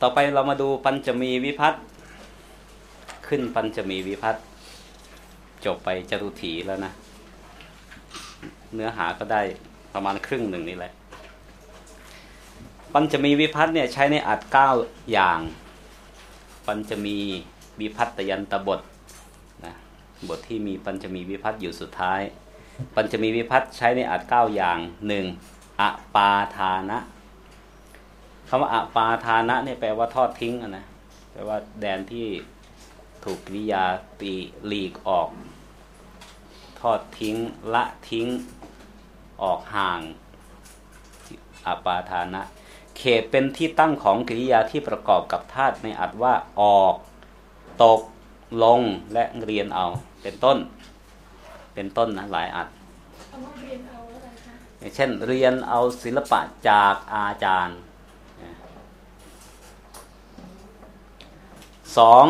ต่อไปเรามาดูปัญจมีวิพัตน์ขึ้นปัญจมีวิพัตน์จบไปจรุถีแล้วนะ เนื้อหาก็ได้ประมาณครึ่งหนึ่งนี่แหละ ปัญจมีวิพัตน์เนี่ยใช้ในอัดเก้าอย่าง ปัญจมีวิพัตตยันตบทนะบทที่มีปัญจมีวิพัตน์อยู่สุดท้าย ปัญจมีวิพัตน์ใช้ในอัดเก้าอย่างหนึ่งอปาทานะ คำว่าอปาทานะเนี่ยแปลว่าทอดทิ้งอะนะแปลว่าแดนที่ถูกกริยาตีหลีกออก ทอดทิ้ง ละทิ้งออกห่างอปาทานะ เขตเป็นที่ตั้งของกริยาที่ประกอบกับธาตุในอัดว่าออก ตก ลงและเรียนเอา เป็นต้น เป็นต้นนะหลายอัดคำว่าเรียนเอาอะไรคะอย่างเช่นเรียนเอาศิลปะจากอาจารย์ สอง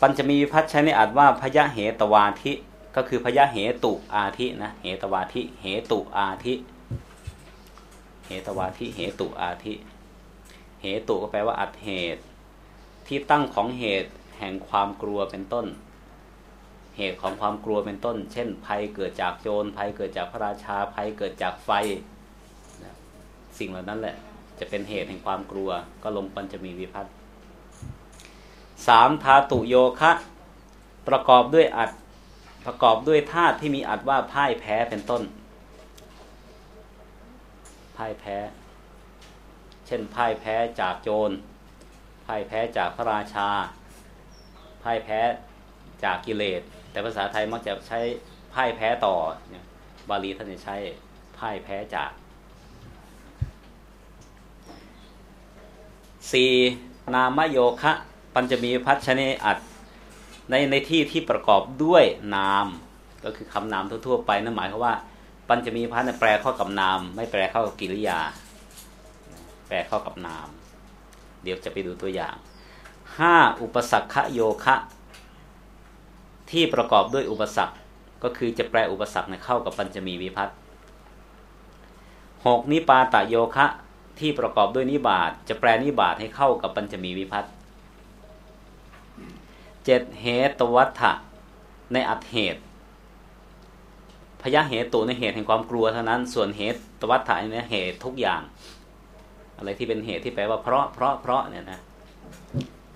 ปัญจมีวิพัฒน์ใช้ในอัดว่าพยะเหตวาธิก็คือพยะเหตุอาทินะเหตวาธิเหตุอาทิ เหตวาธิเหตุอาทิ เหตุก็แปลว่าอัดเหตุ ที่ตั้งของเหตุแห่งความกลัวเป็นต้น เหตุของความกลัวเป็นต้น เช่น ภัยเกิดจากโจรภัยเกิดจากพระราชาภัยเกิดจากไฟ สิ่งเหล่านั้นแหละ จะเป็นเหตุแห่งความกลัวก็ลงปัญจะมีวิพัฒน์ สามธาตุโยคะ ประกอบด้วยอัดประกอบด้วยธาตุที่มีอัดว่าพ่ายแพ้เป็นต้น พ่ายแพ้ เช่นพ่ายแพ้จากโจรพ่ายแพ้จากพระราชาพ่ายแพ้จากกิเลส แต่ภาษาไทยมักจะใช้พ่ายแพ้ต่อเนี่ยบาลีท่านจะใช้พ่ายแพ้จากสี่นามโยคะ ปัญจมีพัชเนอัดในในที่ที่ประกอบด้วยนาม ก็คือคำนามทั่วๆไปนั่นหมายความว่า ปัญจมีพัฒน์แปลเข้ากับนาม ไม่แปลเข้ากับกิริยา แปลเข้ากับนาม เดี๋ยวจะไปดูตัวอย่างห้าอุปสักขโยคะ ที่ประกอบด้วยอุปสรรคก็คือจะแปลอุปสรรคเข้ากับปัญจมีวิพัตน์หกนิปาตโยคะ ที่ประกอบด้วยนิบาตจะแปลนิบาตให้เข้ากับปัญจมีวิพัตน์ เจ็ดเหตวัฏฐะในอัตเหตุ พยะเหตุในเหตุแห่งความกลัวเท่านั้น ส่วนเหตุตวัฏฐะในเหตุทุกอย่าง อะไรที่เป็นเหตุที่แปลว่าเพราะเพราะเพราะเนี่ยนะ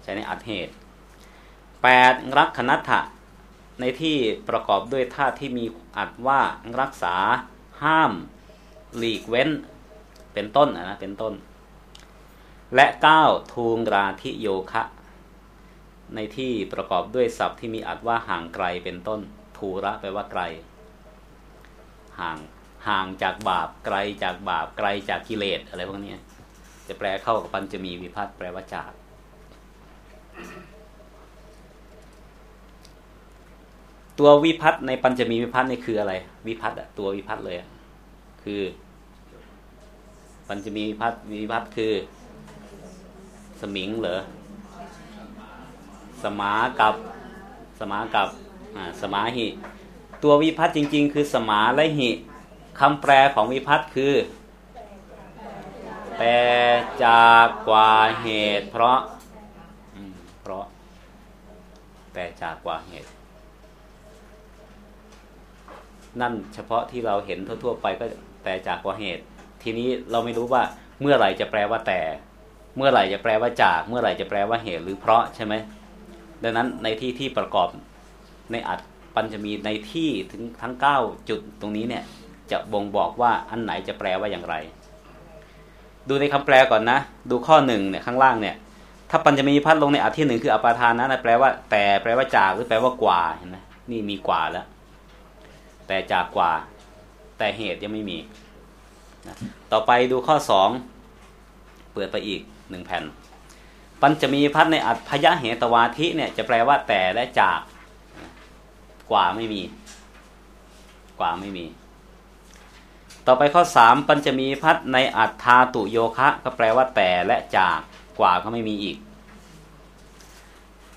ใช้ในอัตเหตุแปดรักขณัตถะในที่ประกอบด้วยธาตุที่มีอัดว่ารักษา ห้าม หลีกเว้น เป็นต้นนะเป็นต้น และเก้าทูงราธิโยคะ ในที่ประกอบด้วยศัพท์ที่มีอัดว่าห่างไกลเป็นต้นทูระแปลว่าไกล ห่างห่างจากบาปไกลจากบาปไกลจากกิเลสอะไรพวกนี้จะแปลเข้ากับปัญจมีวิพัตแปลว่าจาก ตัววิพัตในปัญจมีวิพัตนี่คืออะไร วิพัตอะตัววิพัตเลยอะคือ ปัญจมีวิพัตวิพัตคือ สมิงเหรอ สมากับสมากับอ่าสมาหิ ตัววิพัตจริง ๆ คือสมาและหิคำแปลของวิพัตคือแต่จากกว่าเหตุ เพราะเพราะแต่จากกว่าเหตุ นั่นเฉพาะที่เราเห็นทั่วๆไปก็แต่จากกว่าเหตุ ทีนี้เราไม่รู้ว่าเมื่อไหร่จะแปลว่าแต่ เมื่อไหร่จะแปลว่าจาก เมื่อไหร่จะแปลว่าเหตุหรือเพราะใช่ไหม ดังนั้นในที่ที่ประกอบในอัดปัญจะมีในที่ถึงทั้งเก้าจุดตรงนี้เนี่ยจะบ่งบอกว่าอันไหนจะแปลว่าอย่างไร ดูในคำแปลก่อนนะ ดูข้อหนึ่งเนี่ยข้างล่างเนี่ย ถ้าปัญจะมีพัดลงในอัดที่หนึ่งคืออปาทานนะแปลว่า แต่แปลว่าจากหรือแปลว่ากว่าเห็นไหมนี่มีกว่าแล้ว แต่จากกว่า แต่เหตุยังไม่มี ต่อไปดูข้อสองเปิดไปอีกหนึ่งแผ่น ปัญจะมีพัดในอัดพยะเหตวาธิเนี่ยจะแปลว่าแต่และจาก กว่าไม่มี กว่าไม่มี ต่อไปข้อสามปัญจะมีพัดในอัฏฐาตุโยคะ ก็แปลว่าแต่และจากกว่าก็ไม่มีอีก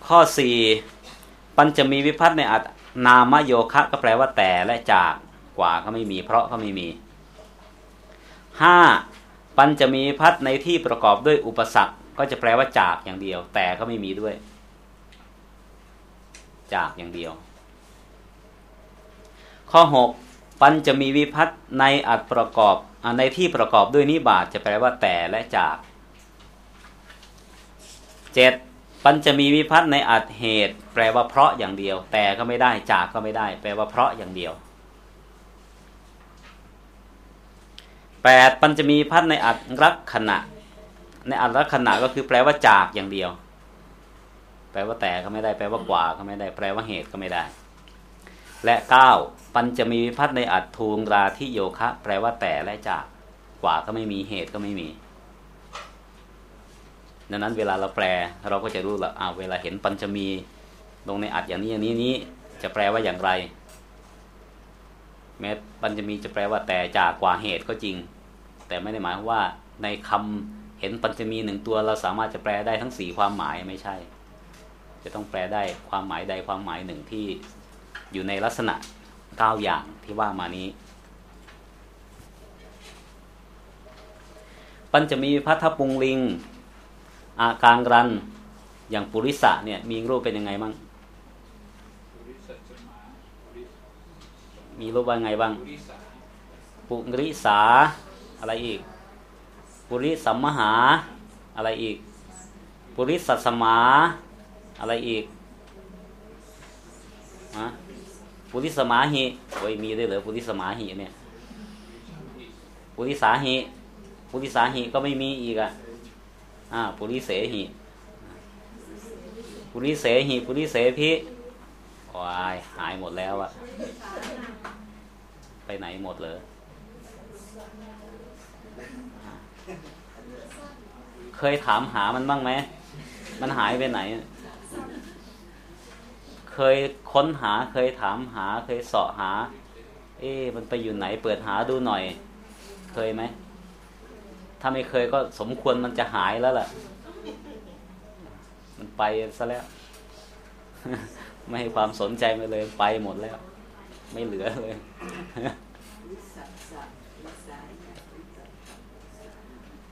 ข้อสี่ปัญจะมีวิพัฒในอัตนามโยคะ ก็แปลว่าแต่และจากกว่าก็ไม่มี เพราะก็ไม่มีห้าปัญจะมีพัฒในที่ประกอบด้วยอุปสรรค ก็จะแปลว่าจากอย่างเดียว แต่ก็ไม่มีด้วย จากอย่างเดียว ข้อหกปัญจะมีวิพัฒน์ในอัดประกอบในที่ประกอบด้วยนิบาตจะแปลว่าแต่และจากเจ็ดปัญจะมีวิพัฒน์ในอัดเหตุ แปลว่าเพราะอย่างเดียว แต่ก็ไม่ได้จากก็ไม่ได้ แปลว่าเพราะอย่างเดียวแปดปัญจะมีพัฒน์ในอัดรักขณะ ในอัดรักขณะก็คือแปลว่าจากอย่างเดียว แปลว่าแต่ก็ไม่ได้แปลว่ากว่าก็ไม่ได้ แปลว่าเหตุก็ไม่ได้ และเก้าปัญจะมีวิพัฒน์ในอัดทูงราที่โยคะ แปลว่าแต่และจากกว่าก็ไม่มีเหตุก็ไม่มีดังนั้นเวลาเราแปลเราก็จะรู้ละอ่าเวลาเห็นปัญจะมีลงในอัดอย่างนี้อย่างนี้นี้จะแปลว่าอย่างไร แม้ปัญจะมีจะแปลว่าแต่จากกว่าเหตุก็จริง แต่ไม่ได้หมายว่าในคำ เห็นปัญจะมีหนึ่งตัวเราสามารถจะแปลได้ทั้งสี่ความหมายไม่ใช่ จะต้องแปลได้ความหมายใดความหมายหนึ่งที่อยู่ในลักษณะเก้าอย่างที่ว่ามานี้ ปัญจะมีพัทธปุงลิง อาการรันอย่างปุริสะเนี่ยมีรูปเป็นยังไงบ้างมีรูปว่าไงบ้างปุริสาอะไรอีก ปุริสัมมหา อะไรอีก ปุริสัสมา อะไรอีกฮะปุริสมาหิโอ้ยมีได้เหรอปุริสมาหิเนี่ยปุริสาหิปุริสาหิก็ไม่มีอีกอะอ่าปุริเสหิปุริเสหิปุริเสพิวายหายหมดแล้วอะไปไหนหมดเลย เคยถามหามันบ้างไหม มันหายไปไหน เคยค้นหาเคยถามหา เคยเสาะหา เอ๊มันไปอยู่ไหน เปิดหาดูหน่อย เคยไหม ถ้าไม่เคยก็สมควรมันจะหายแล้วล่ะ มันไปซะแล้ว ไม่ให้ความสนใจไปเลยไปหมดแล้ว ไม่เหลือเลย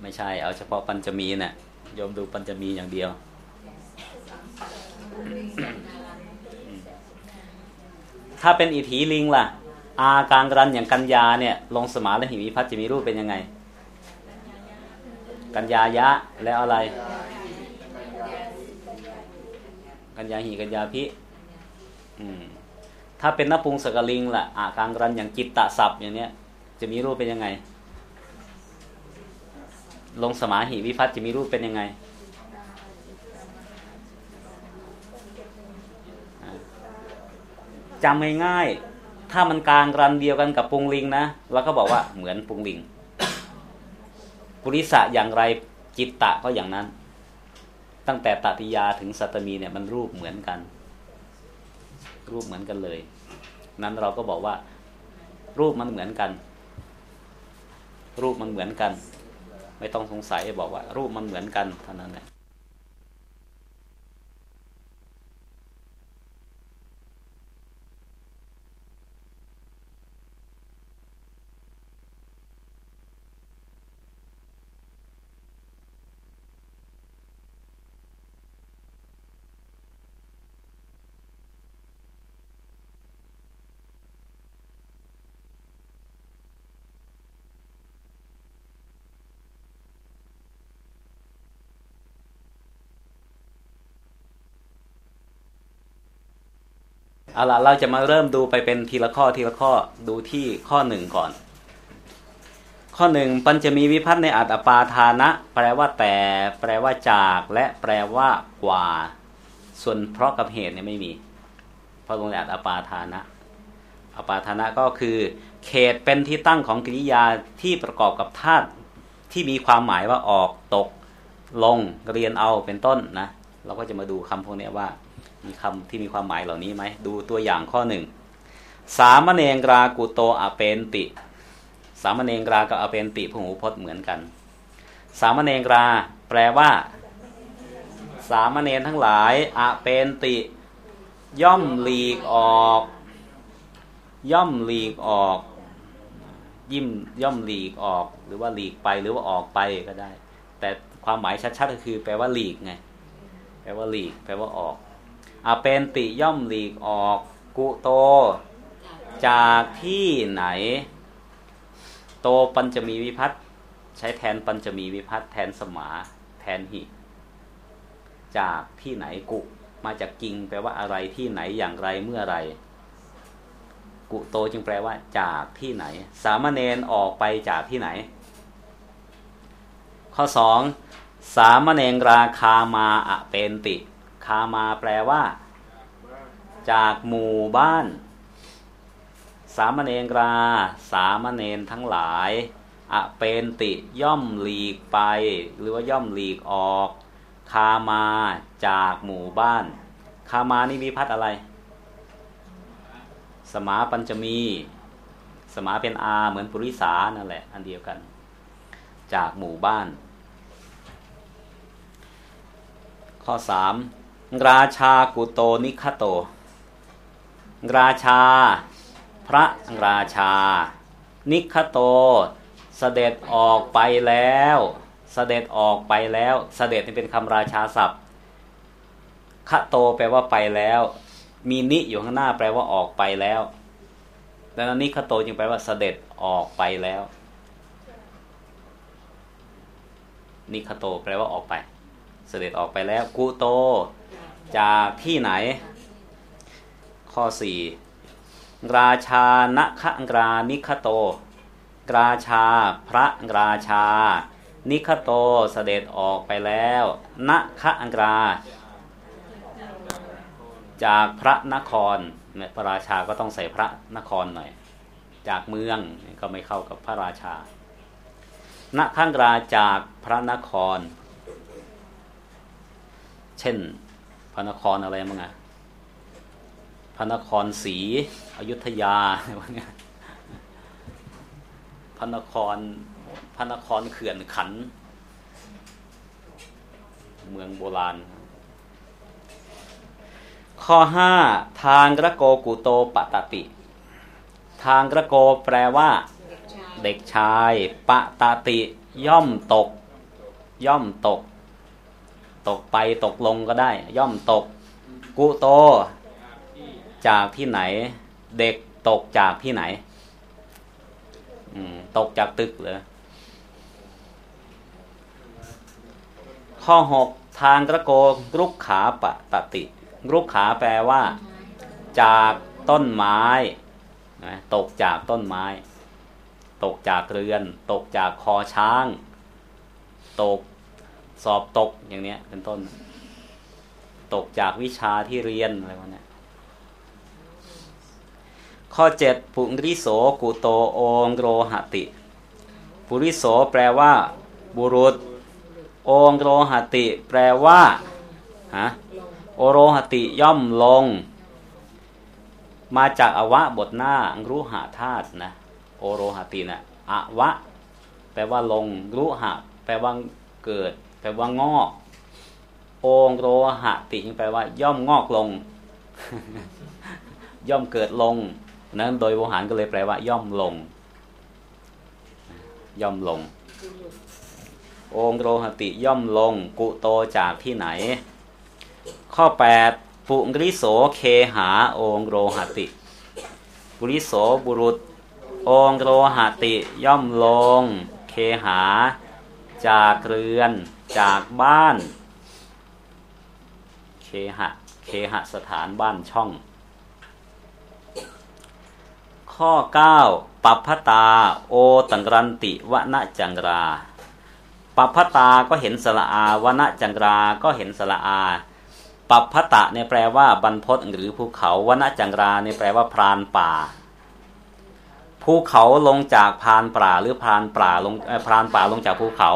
ไม่ใช่ เอาเฉพาะปัญจมีนะ่ะโยมดูปัญจมีอย่างเดียว ถ้าเป็นอิทธิลิงล่ะ อาการรันอย่างกัญญาเนี่ยลงสมาและหิมิพัฒจะมีรูปเป็นยังไง กัญญายะแล้วอะไร กัญญาหิกัญญาพิถ้าเป็นนปุงสกลิงล่ะอาการรันอย่างจิตตะสับอย่างเนี้ยจะมีรูปเป็นยังไง ลงสมาหิวิพัฒจะมีรูปเป็นยังไง จำง่ายๆถ้ามันกลางรันเดียวกันกับปุงลิงนะเราก็บอกว่าเหมือนปุงลิงปุริสะอย่างไรจิตตะก็อย่างนั้น ตั้งแต่ตติยาถึงสัตมีเนี่ยมันรูปเหมือนกัน รูปเหมือนกันเลย นั้นเราก็บอกว่า รูปมันเหมือนกัน รูปมันเหมือนกัน ไม่ต้องสงสัยบอกว่ารูปมันเหมือนกันเท่านั้นแหละ เอาละเราจะมาเริ่มดูไปเป็นทีละข้อทีละข้อดูที่ข้อหนึ่งก่อน ข้อหนึ่งปัญจะมีวิพัฒน์ในอัตปาทานะ แปลว่าแต่ แปลว่าจากและแปลว่ากว่า ส่วนเพราะกับเหตุเนี่ยไม่มี เพราะลงในอัตปาทานะอัปาทานะก็คือ เขตเป็นที่ตั้งของกริยาที่ประกอบกับธาตุที่มีความหมายว่าออกตก ลงเรียนเอาเป็นต้นนะ เราก็จะมาดูคำพวกนี้ว่า มีคำที่มีความหมายเหล่านี้ไหม ดูตัวอย่างข้อหนึ่ง สามเณรรากุโตอเปนติ สามเณรรากับอเปนติพหูพจน์เหมือนกัน สามเณรราแปลว่า สามเณรทั้งหลายอเปนติ ย่อมหลีกออก ย่อมหลีกออก ยิ้มย่อมหลีกออก หรือว่าหลีกไปหรือว่าออกไปก็ได้ แต่ความหมายชัดๆก็คือ แปลว่าหลีกไง แปลว่าหลีก แปลว่าออก อเป็นติย่อมหลีกออกกุโต จากที่ไหน โตปัญจะมีวิพัตใช้แทนปัญจะมีวิพัตแทนสมาแทนหิ จากที่ไหนกุ มาจากกิงแปลว่าอะไรที่ไหนอย่างไรเมื่อไรกุโตจึงแปลว่า จากที่ไหน สามเณรออกไปจากที่ไหน ข้อสองสามเณรราคามาอะเปนติ คามาแปลว่า จากหมู่บ้าน สามเณรรา สามเณรทั้งหลายอะเป็นติย่อมหลีกไป หรือว่าย่อมหลีกออก คามาจากหมู่บ้าน คามานี่มีพัดอะไร สมาปัญจมี สมาเป็นอาเหมือนปุริสานั่นแหละ อันเดียวกัน จากหมู่บ้าน ข้อสาม ราชากุโตนิคโต ราชา พระราชา นิคโต เสด็จออกไปแล้ว เสด็จออกไปแล้ว เสด็จนี่เป็นคำราชาศัพท์คโตแปลว่าไปแล้ว มีนิอยู่ข้างหน้าแปลว่าออกไปแล้วดังนั้นนิคโตจึงแปลว่าเสด็จออกไปแล้ว นิคโตแปลว่าออกไป เสด็จออกไปแล้วกุโต จากที่ไหน ข้อสี่ราชานะครานิคโต ราชาพระราชา นิคโตเสด็จออกไปแล้วนะคอังราจากพระนครพระราชาก็ต้องใส่พระนครหน่อย จากเมืองก็ไม่เข้ากับพระราชาณข้างราจากพระนคร เช่น พระนครอะไรมั้งอะพระนครศรีอยุธยาอะไรพวกนี้พระนครพระนครเขื่อนขัน เมืองโบราณ ข้อห้าทางกระโกกุโตปตติ ทางกระโกแปลว่า เด็กชายปตติ ย่อมตก ย่อมตก ตกไปตกลงก็ได้ ย่อมตก กุโต จากที่ไหน เด็กตกจากที่ไหนตกจากตึกเหรอข้อหกทางกระโกรุกขาปตติรุกขาแปลว่า จากต้นไม้นะตกจากต้นไม้ ตกจากเรือน ตกจากคอช้าง ตก สอบตกอย่างเนี้ย เป็นต้น ตกจากวิชาที่เรียนอะไรพวกนี้ข้อเจ็ดปุริโสกุโตโองโรหติ ปุริโสแปลว่า บุรุษ โองโรหติ แปลว่าฮะโอโรหติย่อมลง มาจากอวะบทหน้ารุหะธาตุนะโอโรหตินะอวะ แปลว่าลงรุหะ แปลว่าเกิด แปลว่างอก โองโรหะติแปลว่า ย่อมงอกลง ย่อมเกิดลง นั้นโดยโวหารก็เลยแปลว่า ย่อมลง ย่อมลงองโรหติย่อมลง กุโตจากที่ไหน ข้อ8ปุริโสเคหาองโรหติปุริโสบุรุษองโรหติย่อมลง เคหาจากเรือน จากบ้าน เคหะ เคหสถานบ้านช่อง ข้อ 9 ปัพพตา โอตังรันติวณจังราปัพพตาก็เห็นสละอาวณจังราก็เห็นสละอาปัปพตะเนี่ยแปลว่าบรรพศหรือภูเขาวณจังราเนี่ยแปลว่าพรานป่าภูเขาลงจากพรานป่าหรือพรานป่าลงพรานป่าลงจากภูเขา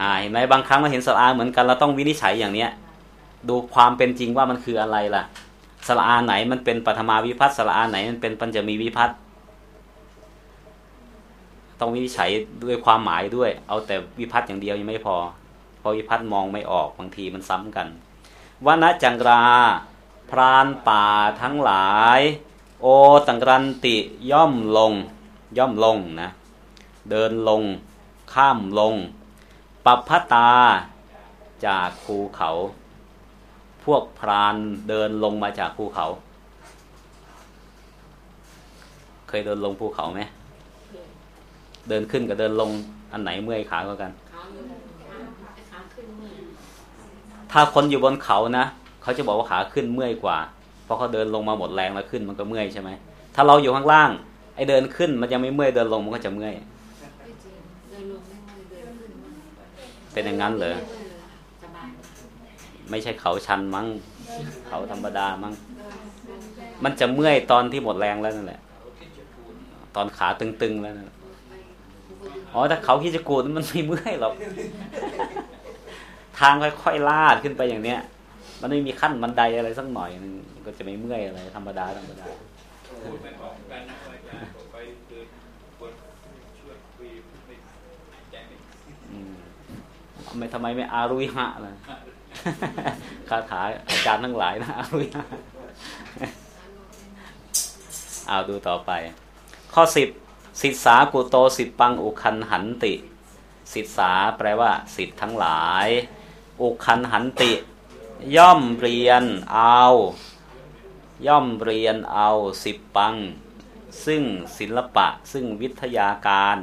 อ่าเห็นไหมบางครั้งเราเห็นสระอาเหมือนกันเราต้องวินิจฉัยอย่างเนี้ย ดูความเป็นจริงว่ามันคืออะไรล่ะสระอาไหนมันเป็นปัทมาวิพัฒน์สระอาไหนมันเป็นปัญจมีวิพัฒน์ต้องวินิจฉัยด้วยความหมายด้วย เอาแต่วิพัฒน์อย่างเดียวยังไม่พอพอวิพัฒน์มองไม่ออกบางทีมันซ้ำกันวณจังราพรานป่าทั้งหลาย โอตังรันติย่อมลง ย่อมลงนะ เดินลง ข้ามลง ปัพตาจากภูเขา พวกพรานเดินลงมาจากภูเขา เคยเดินลงภูเขาไหมเดินขึ้นกับเดินลงอันไหนเมื่อยขากว่ากัน ถ้าคนอยู่บนเขานะเขาจะบอกว่าขาขึ้นเมื่อยกว่า เพราะเขาเดินลงมาหมดแรงแล้วขึ้นมันก็เมื่อยใช่ไหมถ้าเราอยู่ข้างล่างไอ้เดินขึ้นมันยังไม่เมื่อยเดินลงมันก็จะเมื่อย เป็นอย่างนั้นเหรอไม่ใช่เขาชันมั้ง เขาธรรมดามั้ง มันจะเมื่อยตอนที่หมดแรงแล้วนั่นแหละ ตอนขาตึงๆแล้วนั่นอ๋อถ้าเขาคิจะกูดมันไม่เมื่อยหรอกทางค่อยๆลาดขึ้นไปอย่างเนี้ย มันไม่มีขั้นบันไดอะไรสักหน่อยนึงก็จะไม่เมื่อยอะไรธรรมดาธรรมดา พูดไม่ออกกันนะอาจารย์บอกไปเดินบนช่วยคุยไม่หายใจไม่ อืม ไม่ทำไมไม่อารุยหะล่ะคาถาอาจารย์ทั้งหลายนะอารุยหะเอาดูต่อไป ข้อสิบสิทธากุโตสิปังอุคันหันติ สิทธาแปลว่า สิทธ์ทั้งหลาย อุคันหันติ ย่อมเรียนเอา ย่อมเรียนเอาสิบปัง ซึ่งศิลปะซึ่งวิทยาการ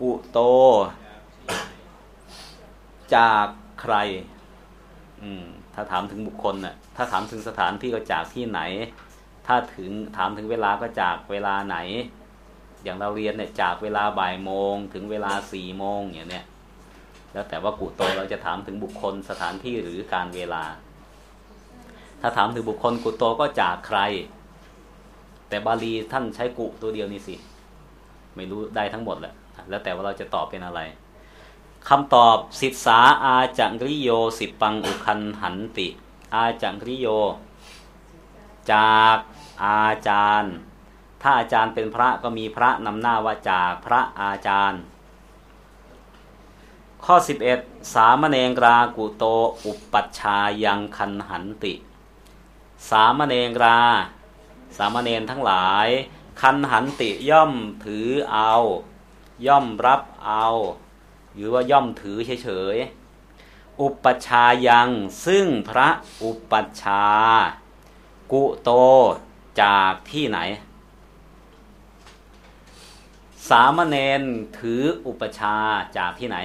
กุโต จากใคร อืม ถ้าถามถึงบุคคลน่ะ ถ้าถามถึงสถานที่ก็จากที่ไหน ถ้าถึงถามถึงเวลาก็จากเวลาไหน อย่างเราเรียนเนี่ยจากเวลาบ่ายโมง ถึงเวลาสี่โมงอย่างเนี้ยแล้วแต่ว่ากุโตเราจะถามถึงบุคคลสถานที่หรือการเวลา ถ้าถามถึงบุคคลกุโตก็จากใคร แต่บาลีท่านใช้กุตัวเดียวนี่สิ ไม่รู้ได้ทั้งหมดแหละ แล้วแต่ว่าเราจะตอบเป็นอะไร คำตอบสิทธาอาจังริโย สิปังอุคันหันติ อาจังริโย จากอาจารย์ ถ้าอาจารย์เป็นพระก็มีพระนำหน้าว่าจากพระอาจารย์ ข้อ 11 สามเณรรากุโตอุปัชชายังคันหันติ สามเณรรา สามเณรทั้งหลาย คันหันติย่อมถือเอา ย่อมรับเอา หรือว่าย่อมถือเฉยๆ อุปชายังซึ่งพระอุปชา กุโตจากที่ไหน สามเณรถืออุปชาจากที่ไหน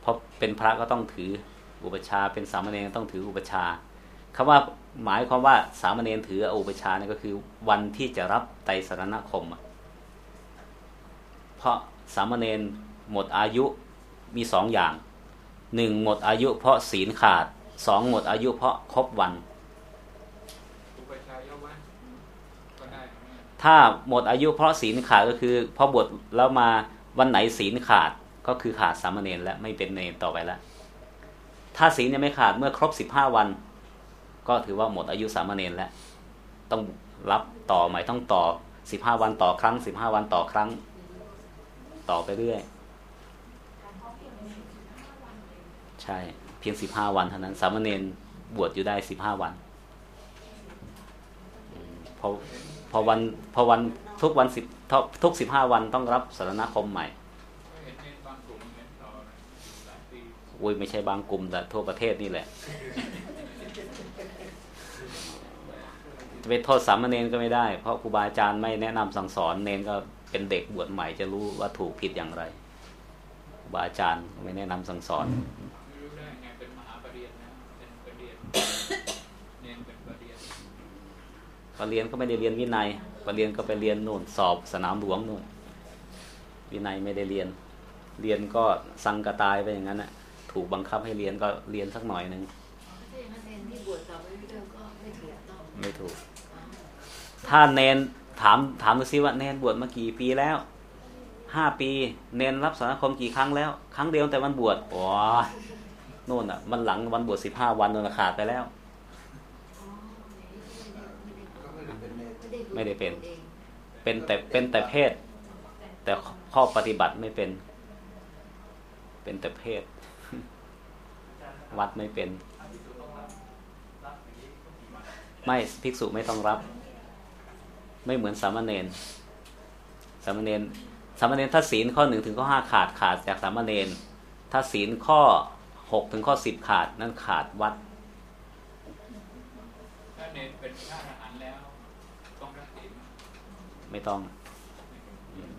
เพราะเป็นพระก็ต้องถืออุปชาเป็นสามเณรต้องถืออุปชาย์คำว่าหมายความว่าสามเณรถืออุปชาย์นี่ก็คือวันที่จะรับไตรสรณคม เพราะ สามเณรหมดอายุมีสองอย่างหนึ่งหมดอายุเพราะศีลขาดสองหมดอายุเพราะครบวัน ถ้าหมดอายุเพราะศีลขาดก็คือพอบวชแล้วมาวันไหนศีลขาดก็คือขาดสามเณรแล้วไม่เป็นเนรต่อไปแล้ว ถ้าศีลยังไม่ขาดเมื่อครบสิบห้าวัน ก็ถือว่าหมดอายุสามเณรแล้ว ต้องรับต่อใหม่ต้องต่อสิบห้าวันต่อครั้งสิบห้าวันต่อครั้ง ต่อไปเรื่อยใช่ เพียงสิบห้าวันเท่านั้น สามเณรบวชอยู่ได้สิบห้าวันพอพอวันพอวันทุกวันสิบทุกสิบห้าวันต้องรับสารณคมใหม่อุ้ยไม่ใช่บางกลุ่มแต่ทั่วประเทศนี่แหละ จะไปโทษสามเณรก็ไม่ได้ เพราะครูบาอาจารย์ไม่แนะนำสั่งสอนเนนก็ เป็นเด็กบวชใหม่จะรู้ว่าถูกผิดอย่างไรครูบาอาจารย์ไม่แนะนำสั่งสอนไม่รู้ได้ไงเป็นมหาปรริญญานะเป็นปรริญญาเน้นเป็นปรริญญาปรเรียนก็ไม่ได้เรียนวินัยปรเรียนก็ไปเรียนนู่นสอบสนามหลวงนู่นวินัยไม่ได้เรียน เรียนก็สังกะตายไปอย่างนั้นน่ะ ถูกบังคับให้เรียนก็เรียนสักหน่อยหนึ่งถ้าอย่างนั้นเนน ถามถามดูซิว่าเนนบวชมากี่ปีแล้วห้าปี เนนรับสารคมกี่ครั้งแล้ว ครั้งเดียวแต่วันบวชโอ้ยนู่นอะ มันหลังวันบวชสิบห้าวันนู่นขาดไปแล้ว ไม่ได้เป็น เป็นแต่เป็นแต่เพศ แต่ข้อปฏิบัติไม่เป็น เป็นแต่เพศ วัดไม่เป็น ไม่ ภิกษุไม่ต้องรับ ไม่เหมือนสามเณรสามเณรสามเณรถ้าศีลข้อหนึ่งถึงข้อห้าขาดขาดจากสามเณรถ้าศีลข้อหกถึงข้อสิบขาดนั่นขาดวัดถ้าเนรเป็นพระอรหันต์แล้วต้องรักศีลไหมไม่ต้องอืม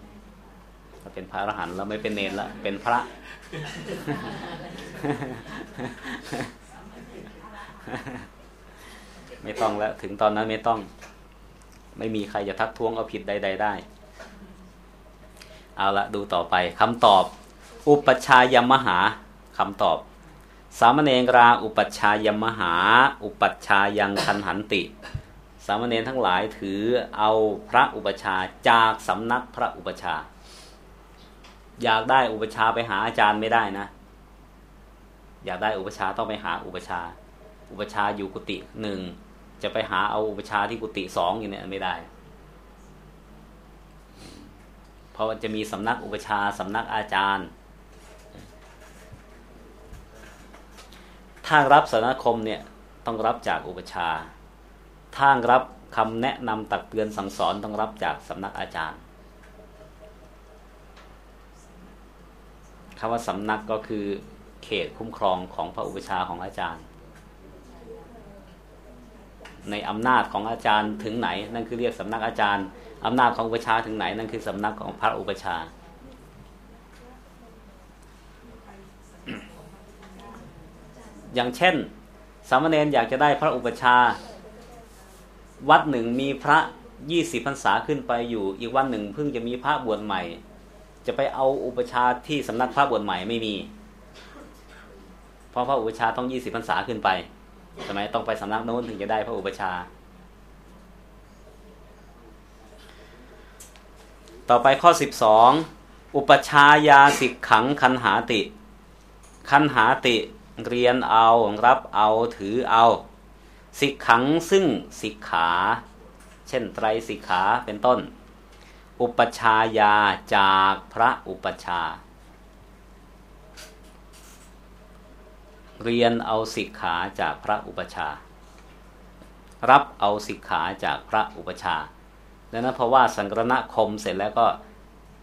ถ้าเป็นพระอรหันต์แล้วไม่เป็นเนรละเป็นพระ ไม่ต้องแล้ว ถึงตอนนั้นไม่ต้อง ไม่มีใครจะทักท้วงเอาผิดใด ๆ ได้ เอาละดูต่อไปคำตอบ อุปชายมหาคำตอบ สามเณรราอุปชายมหา อุปชายังคันหันติ สามเณรทั้งหลายถือเอาพระอุปชาจากสำนักพระอุปชา อยากได้อุปชาไปหาอาจารย์ไม่ได้นะ อยากได้อุปชาต้องไปหาอุปชา อุปชาย์อยู่กุฏิหนึ่ง จะไปหาเอาอุปชาที่กุฏิสองอย่างเนี้ยไม่ได้ เพราะจะมีสำนักอุปชาสำนักอาจารย์ ถ้ารับสนาคมเนี่ยต้องรับจากอุปชาถ้ารับคำแนะนำตักเตือนสั่งสอนต้องรับจากสำนักอาจารย์คำว่าสำนักก็คือเขตคุ้มครองของพระอุปชาของอาจารย์ ในอำนาจของอาจารย์ถึงไหน นั่นคือเรียกสำนักอาจารย์อำนาจของอุปชาถึงไหน นั่นคือสำนักของพระอุปชาอย่างเช่น สามเณรอยากจะได้พระอุปชา วัดหนึ่งมีพระยี่สิบพรรษาขึ้นไปอยู่ อีกวันหนึ่งเพิ่งจะมีพระบวชใหม่ จะไปเอาอุปชาที่สำนักพระบวชใหม่ไม่มี เพราะพระอุปชาต้องยี่สิบพรรษาขึ้นไป ใช่ไหมต้องไปสำนักโน้นถึงจะได้พระอุปชา ต่อไปข้อสิบสองอุปชายาสิกขังคันหาติ คันหาติเรียนเอารับเอาถือเอา สิกขังซึ่งสิกขา เช่นไตรสิกขาเป็นต้น อุปชายาจากพระอุปชา เรียนเอาสิกขาจากพระอุปชา รับเอาสิกขาจากพระอุปชาดังนั้นเพราะว่าสังกรณคมเสร็จแล้วก็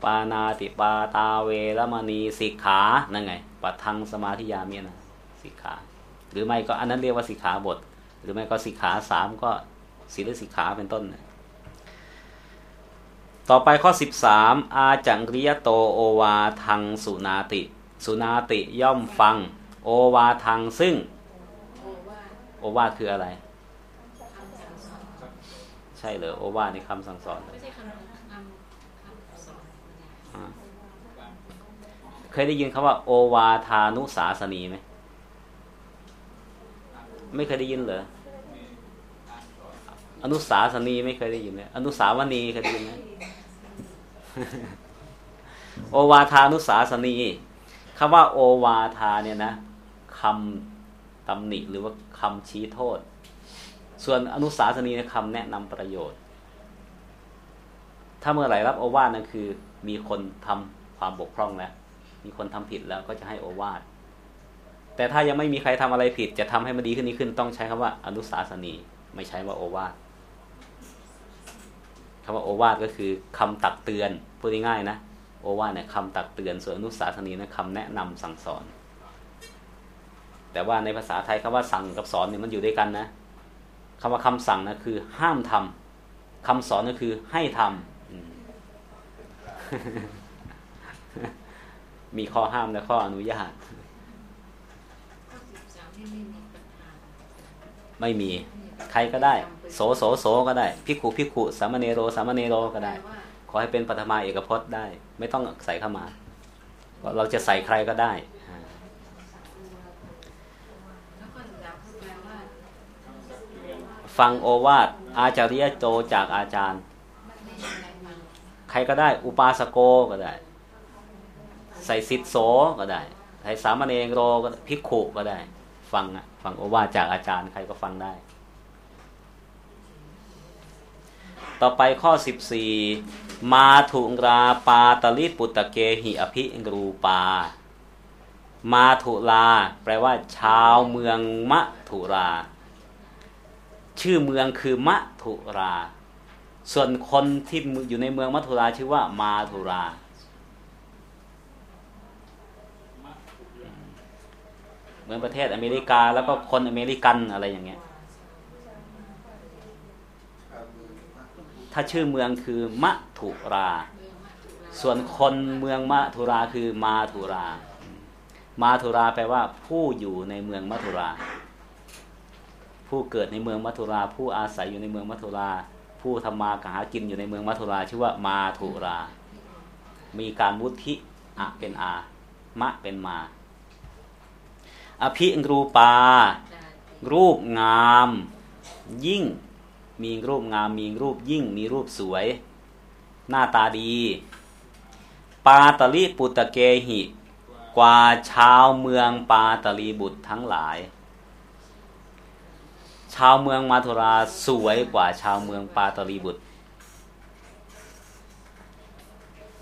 ปานาติปาตาเวรมณีสิกขานั่นไงปัทังสมาธิยามีนะสิกขา หรือไม่ก็อันนั้นเรียกว่าสิกขาบท หรือไม่ก็สิกขาสามก็ศีลสิกขาเป็นต้นนะต่อไปข้อ 13 อาจังริยโตโอวาทังสุนาติ สุนาติย่อมฟัง โอวาทังซึ่ง โอว่าโอวาทคืออะไรคำสั่งสอนใช่เหรอโอวาทในคำสั่งสอนไม่ใช่คำนั้นคำคำสอนอ่าเคยได้ยินคำว่า โอวาทานุสาสนีไหมไม่เคยได้ยินเหรออนุสาสนีไม่เคยได้ยินเลยอนุสาวนีเคยได้ยินไหมโอวาทานุสาสนีคำว่าโอวาทาเนี่ยนะ คำตำหนิหรือว่าคำชี้โทษ ส่วนอนุสาสนีเนี่ยคำแนะนำประโยชน์ ถ้าเมื่อไหร่รับโอวาทนั่นคือ มีคนทำความบกพร่องแล้ว มีคนทำผิดแล้วก็จะให้โอวาทแต่ถ้ายังไม่มีใครทำอะไรผิด จะทำให้มันดีขึ้นนี้ขึ้น ต้องใช้คำว่า อนุสาสนีไม่ใช้ว่าโอวาทคำว่าโอวาทก็คือคำตักเตือนพูดง่ายๆนะโอวาทเนี่ยคำตักเตือนส่วนอนุสาสนีนะคำแนะนำสั่งสอน แต่ว่าในภาษาไทยคำว่าสั่งกับสอนเนี่ยมันอยู่ด้วยกันนะคำว่าคำสั่งนะคือ ห้ามทำคำสอนก็คือให้ทำอืมมีข้อห้ามและข้ออนุญาตข้อสิบสามนี่ไม่มีปัญหาไม่มี ใครก็ได้ โสโสโสก็ได้พิกขุพิกขุสามเณโรสามเณโรก็ได้แปลว่าขอให้เป็นปฐมาเอกพจน์ได้ ไม่ต้องใส่เข้ามาก็เราจะใส่ใครก็ได้อ่า แล้วก็ยาวเข้าแปลว่า ฟังโอวาทอาจาริยโจจากอาจารย์ ใครก็ได้ อุปาสโกก็ได้ ใส่สิทธโสก็ได้ใส่สามเณรโรก็ได้พิกขุก็ได้ ฟังอะฟังโอวาทจากอาจารย์ ใครก็ฟังได้ ต่อไปข้อ 14 มาถุงราปาตลิปุตตเกหิอภิรูปา มาถุลา แปลว่า ชาวเมืองมะถุรา ชื่อเมืองคือมัทุรา ส่วนคนที่อยู่ในเมืองมัทุราชื่อว่ามาทุรา เมืองประเทศอเมริกาแล้วก็คนอเมริกันอะไรอย่างเงี้ย ถ้าชื่อเมืองคือมะทุรา ส่วนคนเมืองมะทุราคือมาทุรา มาทุราแปลว่าผู้อยู่ในเมืองมัทุรา ผู้เกิดในเมืองมัทุรา ผู้อาศัยอยู่ในเมืองมัทุรา ผู้ทำมาหากินอยู่ในเมืองมัทุราชื่อว่ามาถุรา มีการวุธิอะเป็นอา มะเป็นมา อภิรูปา รูปงาม ยิ่ง มีรูปงาม มีรูปยิ่ง มีรูปสวย หน้าตาดี ปาตลิปุตตะเกหิ กว่าชาวเมืองปาตลีบุตรทั้งหลาย ชาวเมืองมาธุราสวยกว่าชาวเมืองปาตลีบุตร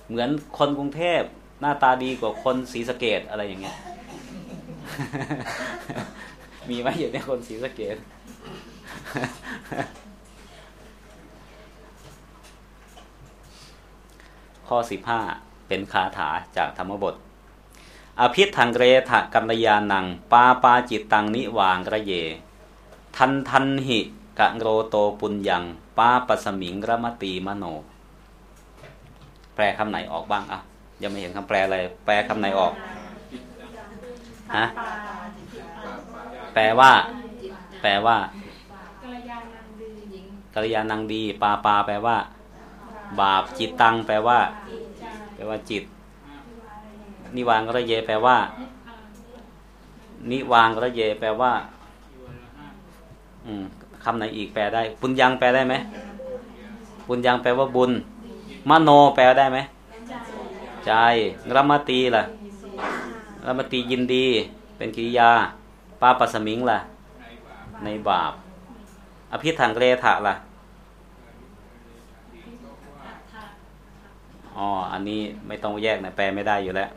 เหมือนคนกรุงเทพหน้าตาดีกว่าคนศรีสะเกดอะไรอย่างเงี้ย มีไหมอยู่ในคนศรีสะเกดข้อสิบห้าเป็นคาถาจากธรรมบท อภิทังเกรทะกัลยานัง ปาปาจิตตังนิวางระเย ทันทันหิกะโรโตปุญญังปาปสมิงระมตีมโน แปลคำไหนออกบ้างอะยังไม่เห็นคำแปลอะไรแปลคำไหนออกฮะแปลว่า แปลว่ากัลยาณังดีกัลยาปาปา แปลว่า บาปจิตตัง แปลว่า แปลว่าจิต นิวางระเย แปลว่า นิวางระเย แปลว่า คำไหนอีกแปลได้ ปุญญังแปลได้ไหมปุญญังแปลว่าบุญ มโนแปลได้ไหมใจรมตีล่ะรมตียินดี เป็นกิริยาปาปัสมิงล่ะ ในบาป อภิถังเกรทะล่ะอ๋ออันนี้ไม่ต้องแยกนะแปลไม่ได้อยู่แล้ว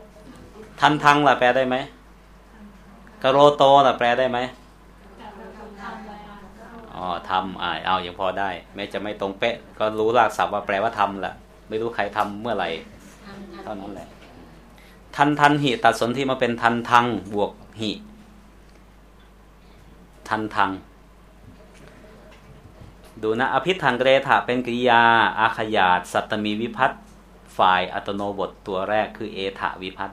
ทันทังล่ะแปลได้ไหมกโรโตล่ะแปลได้ไหม อ๋อทำอ่าเอาอย่างพอได้ แม้จะไม่ตรงเป๊ะ ก็รู้รากศัพท์ว่าแปลว่าทำแหละไม่รู้ใครทำเมื่อไหร่เท่านั้นแหละ ทันทันหิตัดสนที่มาเป็นทันทังบวกหิทันทังดูนะอภิธังเกรถะเป็นกริยา อาขยาตสัตตมีวิพัตฝ่ายอัตโนบทตัวแรกคือเอถะวิพัต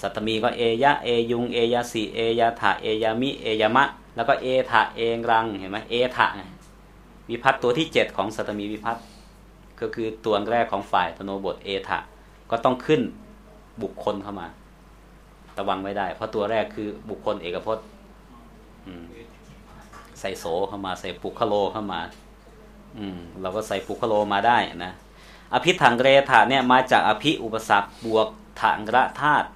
สัตตมีก็เอยะเอยุงเอยาสีเอยาถะเอยามิเอยามะ แล้วก็เอถะเองรังเห็นไหมเอถะวิพัตตัวที่เจ็ดของสัตตมีวิพัตก็คือตัวแรกของฝ่ายตโนบทเอถะก็ต้องขึ้นบุคคลเข้ามาระวังไว้ได้ เพราะตัวแรกคือบุคคลเอกพจน์ใส่โสเข้ามา ใส่ปุคโลเข้ามา อืม เราก็ใส่ปุคโลมาได้นะอภิถังเรธาเนี่ยมาจากอภิอุปสรรคบวกถังระธาตุ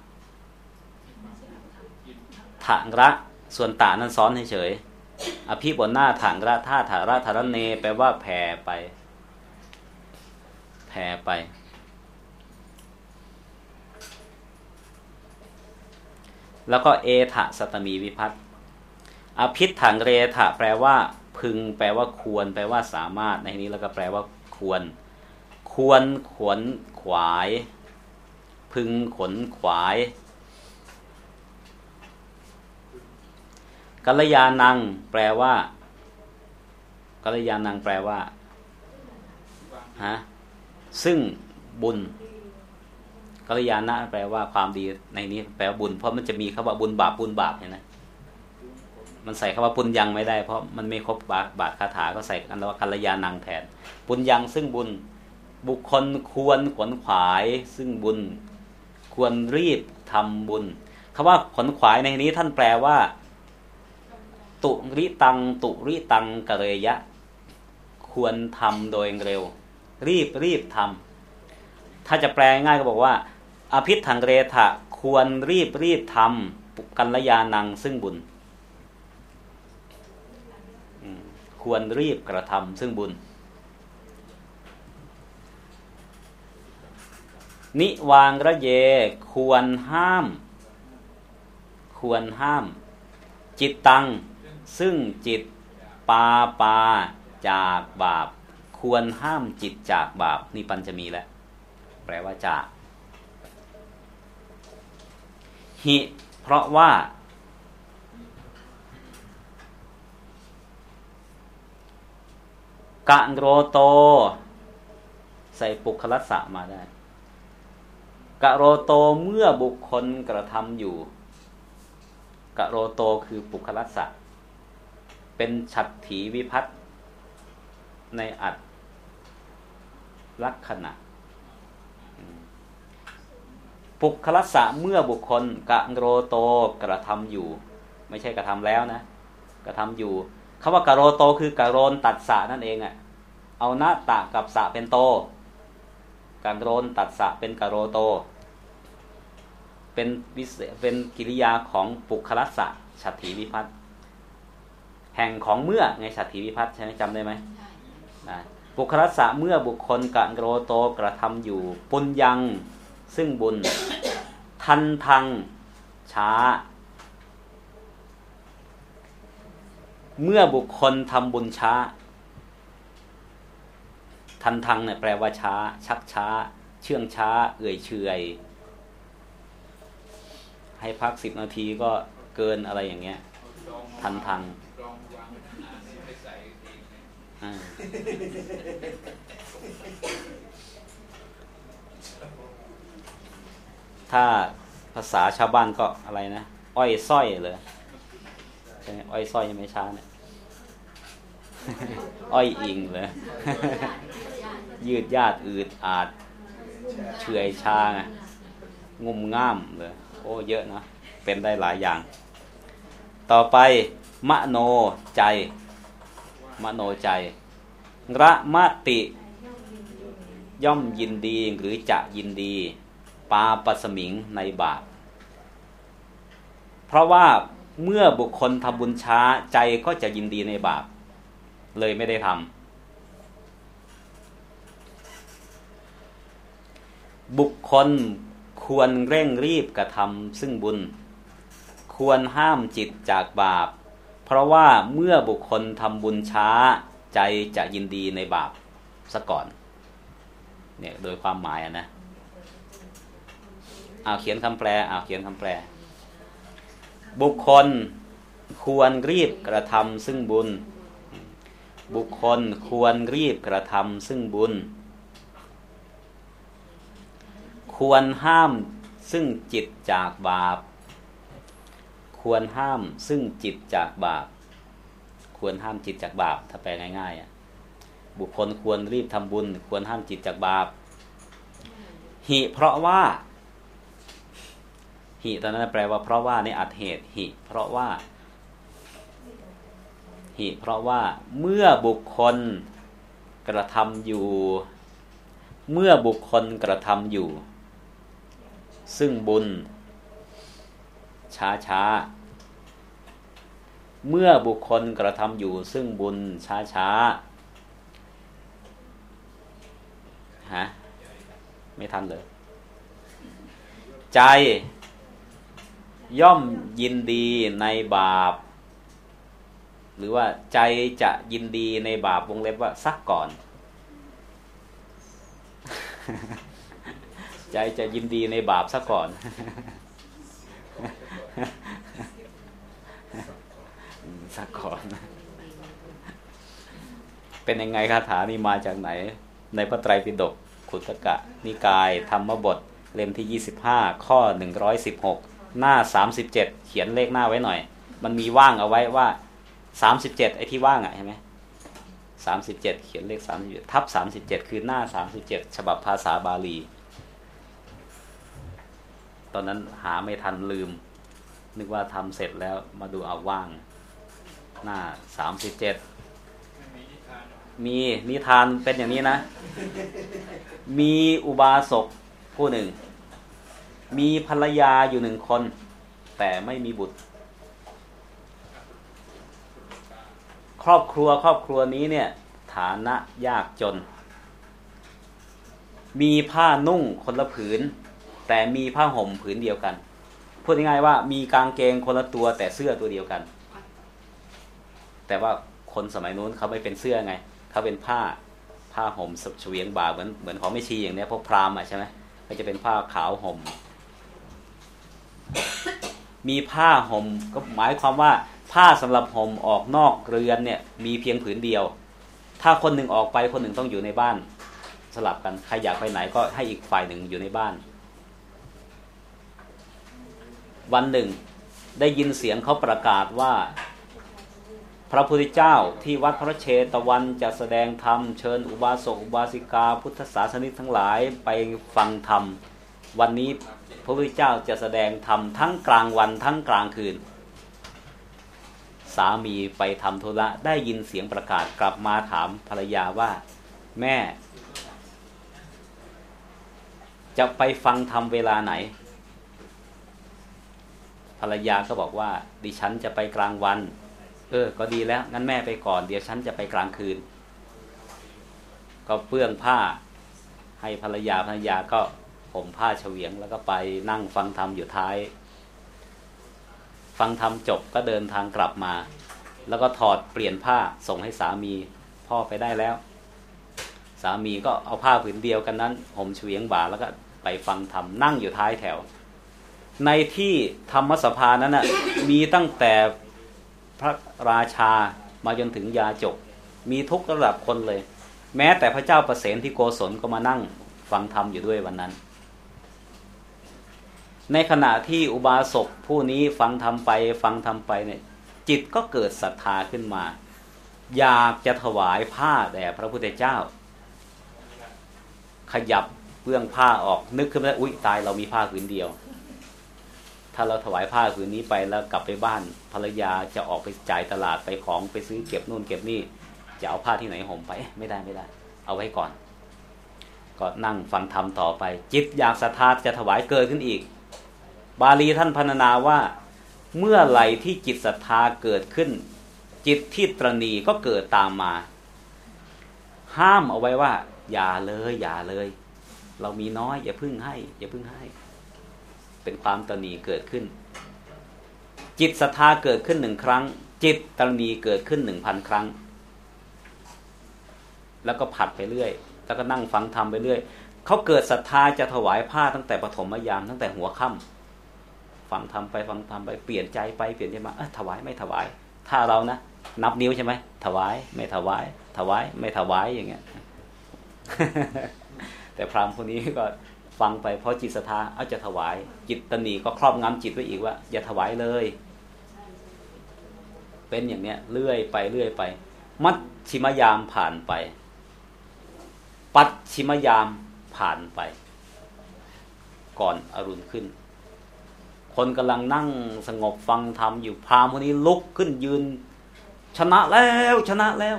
ถังระส่วนตานั้นซ้อนเฉยอภิบนหน้าถังระธาถาระธารเนแปลว่าแผ่ไป แผ่ไป แล้วก็เอถะสตมีวิพัตอภิษถังเรถะแปลว่า พึง แปลว่าควร แปลว่าสามารถในนี้แล้วก็แปลว่าควร ควรขวนขวาย พึงขนขวาย กัลยาณังแปลว่ากัลยาณังแปลว่าฮะซึ่งบุญกัลยาณะแปลว่าความดีในนี้แปลว่าบุญ เพราะมันจะมีคำว่าบุญบาปบุญบาปเห็นไหมมันใส่คำว่าปุญยังไม่ได้เพราะมันไม่ครบบาบาทคาถาก็ใส่อันว่ากัลยาณังแทนปุญยังซึ่งบุญบุคคลควรขวนขวาย ซึ่งบุญ ควรรีบทำบุญคำว่าขวนขวายในนี้ท่านแปลว่า ตุริตังตุริตังกเรยะ ควรทำโดยเร็ว รีบรีบทำถ้าจะแปลง่ายก็บอกว่า อภิถังเรทะควรรีบรีบทำกัลยาณังซึ่งบุญควรรีบกระทำซึ่งบุญ นิวางระเย ควรห้าม ควรห้าม จิตตัง ซึ่งจิตปาปาจากบาป ควรห้ามจิตจากบาป นี่ปัญจะมีแล้ว แปลว่าจากหิเพราะว่า กะโรโต ใส่ปุคลัสสะมาได้กะโรโตเมื่อบุคคลกระทำอยู่กะโรโตคือปุคลัสสะ เป็นฉัตรถีวิพัตในอัดลักษณะปุคลัสสะเมื่อบุคคลกะโรโตกระทำอยู่ ไม่ใช่กระทำแล้วนะ กระทำอยู่คาว่ากะโรโตคือกะโรนตัดสะนั่นเองอะ่ะเอาหน้าตะกับสะเป็นโตกะโรนตัดสะเป็นกะโรโต เป็นวิเศษเป็นกิริยาของปุคลัสสะฉัตถีวิพัต แห่งของเมื่อไงฉัตถีวิพัตใช่ไหมจำได้ไหมใช่นะบุคลัสสะเมื่อบุคคลกะโรโตกระทำอยู่ ปุญญังซึ่งบุญ ทันทังช้า เมื่อบุคคลทำบุญช้า ทันทังเนี่ยแปลว่าช้า ชักช้า เชื่องช้า เอื่อยเฉอยให้พักสิบนาทีก็เกินอะไรอย่างเงี้ยลองทันทังลองวางไว้นานๆนี่ไปใส่เองเนี่ย อ่า ถ้าภาษาชาวบ้านก็อะไรนะ อ้อยส้อยเลยใช่ไหมอ้อยส้อยยังไม่ช้าเนี่ยอ้อยอิงเลยยืดยาดอืดอาดเฉื่อยชาไงงุมง่ามเลยโอ้เยอะนะ เป็นได้หลายอย่าง ต่อไปมโนใจ มโนใจ ระมติย่อมยินดีหรือจะยินดี ปาปสมิงในบาป เพราะว่าเมื่อบุคคลทำบุญช้าใจก็จะยินดีในบาป เลยไม่ได้ทำบุคคลควรเร่งรีบกระทำซึ่งบุญ ควรห้ามจิตจากบาป เพราะว่าเมื่อบุคคลทำบุญช้าใจจะยินดีในบาปซะก่อน เนี่ยโดยความหมายนะเอาเขียนคำแปลเอาเขียนคำแปล บุคคลควรรีบกระทำซึ่งบุญ บุคคลควรรีบกระทำซึ่งบุญ ควรห้ามซึ่งจิตจากบาป ควรห้ามซึ่งจิตจากบาป ควรห้ามจิตจากบาป ถ้าแปลง่ายๆอะบุคคลควรรีบทำบุญ ควรห้ามจิตจากบาป หิเพราะว่า หิตอนนั้นแปลว่าเพราะว่าในอัดเหตุ หิ เพราะว่า หิ เพราะว่าเมื่อบุคคลกระทำอยู่ เมื่อบุคคลกระทำอยู่ ซึ่งบุญช้าช้า เมื่อบุคคลกระทำอยู่ซึ่งบุญช้าช้าฮะไม่ทันเลย ใจย่อมยินดีในบาป หรือว่าใจจะยินดีในบาปวงเล็บว่าสักก่อน ใจจะยินดีในบาปซะก่อน สักก่อน เป็นยังไงคาถานี้มาจากไหน ในพระไตรปิฎกขุตกะ นิกาย ธรรมบท เล่มที่ 25 ข้อ 116 หน้า 37 เขียนเลขหน้าไว้หน่อย มันมีว่างเอาไว้ว่า 37 ไอ้ที่ว่างอะใช่ไหม37เขียนเลข37ทับ37คือหน้า37ฉบับภาษาบาลี ตอนนั้นหาไม่ทันลืม นึกว่าทำเสร็จแล้วมาดูเอาว่าง หน้า37ไม่มีนิทานหรอกมีนิทานเป็นอย่างนี้นะ มีอุบาสกผู้หนึ่ง มีภรรยาอยู่หนึ่งคน แต่ไม่มีบุตร ครอบครัวครอบครัวนี้เนี่ย ฐานะยากจน มีผ้านุ่งคนละผืน แต่มีผ้าห่มผืนเดียวกัน พูดง่ายๆว่ามีกางเกงคนละตัวแต่เสื้อตัวเดียวกัน แต่ว่าคนสมัยนู้นเขาไม่เป็นเสื้อไงเขาเป็นผ้าผ้าห่มเฉวียงบ่าเหมือนเหมือนของไม่ชีอย่างเนี้ยพวกพราหมณ์อะใช่ไหมก็จะเป็นผ้าขาวห่ม มีผ้าห่มก็หมายความว่าผ้าสำหรับห่มออกนอกเรือนเนี่ย มีเพียงผืนเดียว ถ้าคนหนึ่งออกไปคนหนึ่งต้องอยู่ในบ้าน สลับกันใครอยากไปไหนก็ให้อีกฝ่ายหนึ่งอยู่ในบ้าน วันหนึ่งได้ยินเสียงเขาประกาศว่า พระพุทธเจ้าที่วัดพระเชตวันจะแสดงธรรมเชิญอุบาสกอุบาสิกา พุทธศาสนิกทั้งหลายไปฟังธรรม วันนี้พระพุทธเจ้าจะแสดงธรรมทั้งกลางวันทั้งกลางคืน สามีไปทำธุระได้ยินเสียงประกาศกลับมาถามภรรยาว่า แม่ จะไปฟังธรรมเวลาไหน ภรรยาก็บอกว่า ดิฉันจะไปกลางวัน เออ ก็ดีแล้วงั้นแม่ไปก่อนเดี๋ยวฉันจะไปกลางคืน ก็เปื้องผ้า ให้ภรรยาภรรยาก็ผมผ้าเฉวียง แล้วก็ไปนั่งฟังธรรมอยู่ท้าย ฟังธรรมจบก็เดินทางกลับมา แล้วก็ถอดเปลี่ยนผ้าส่งให้สามี พ่อไปได้แล้ว สามีก็เอาผ้าผืนเดียวกันนั้นผมเฉวียงบ่าแล้วก็ไปฟังธรรมนั่งอยู่ท้ายแถว ในที่ธรรมสภานั้นนะมีตั้งแต่ พระราชามาจนถึงยาจก มีทุกระดับคนเลย แม้แต่พระเจ้าประเสนที่โกศลก็มานั่งฟังธรรมอยู่ด้วยวันนั้น ในขณะที่อุบาสกผู้นี้ฟังธรรมไปฟังธรรมไปเนี่ยจิตก็เกิดศรัทธาขึ้นมา อยากจะถวายผ้าแด่พระพุทธเจ้า ขยับเบื้องผ้าออกนึกขึ้นมาอุ้ยตายเรามีผ้าผืนเดียว ถ้าเราถวายผ้าผืนนี้ไปแล้วกลับไปบ้านภรรยาจะออกไปจ่ายตลาดไปของไปซื้อเก็บนู่นเก็บนี่จะเอาผ้าที่ไหนห่มไปไม่ได้ไม่ได้ เอาไว้ก่อน ก็นั่งฟังธรรมต่อไป จิตอยากศรัทธาจะถวายเกิดขึ้นอีก บาลีท่านพรรณนาว่า เมื่อไหร่ที่จิตศรัทธาเกิดขึ้น จิตที่ตรณีก็เกิดตามมา ห้ามเอาไว้ว่า อย่าเลย อย่าเลย เรามีน้อย อย่าพึ่งให้ อย่าพึ่งให้ เป็นความตรณีเกิดขึ้น จิตศรัทธาเกิดขึ้นหนึ่งครั้ง จิตตรณีเกิดขึ้นหนึ่งพันครั้ง แล้วก็ผัดไปเรื่อย แล้วก็นั่งฟังธรรมไปเรื่อยเขาเกิดศรัทธาจะถวายผ้าตั้งแต่ปฐมยามตั้งแต่หัวค่ำฟังธรรมไปฟังธรรมไปเปลี่ยนใจไปเปลี่ยนใจมาเออถวายไม่ถวาย ถ้าเรานะนับนิ้วใช่ไหมถวายไม่ถวาย ถวายไม่ถวายอย่างเงี้ยแต่พราหมณ์คนนี้ก็ ฟังไปเพราะจิตศรัทธาเอาจะถวาย จิตตนีก็ครอบงำจิตไว้อีกว่า อย่าถวายเลย เป็นอย่างเนี้ยเรื่อยไปเรื่อยไป มัดชิมยามผ่านไป ปัดชิมยามผ่านไป ก่อนอรุณขึ้น คนกำลังนั่งสงบฟังธรรมอยู่พราหมณ์คนนี้ลุกขึ้นยืน ชนะแล้วชนะแล้ว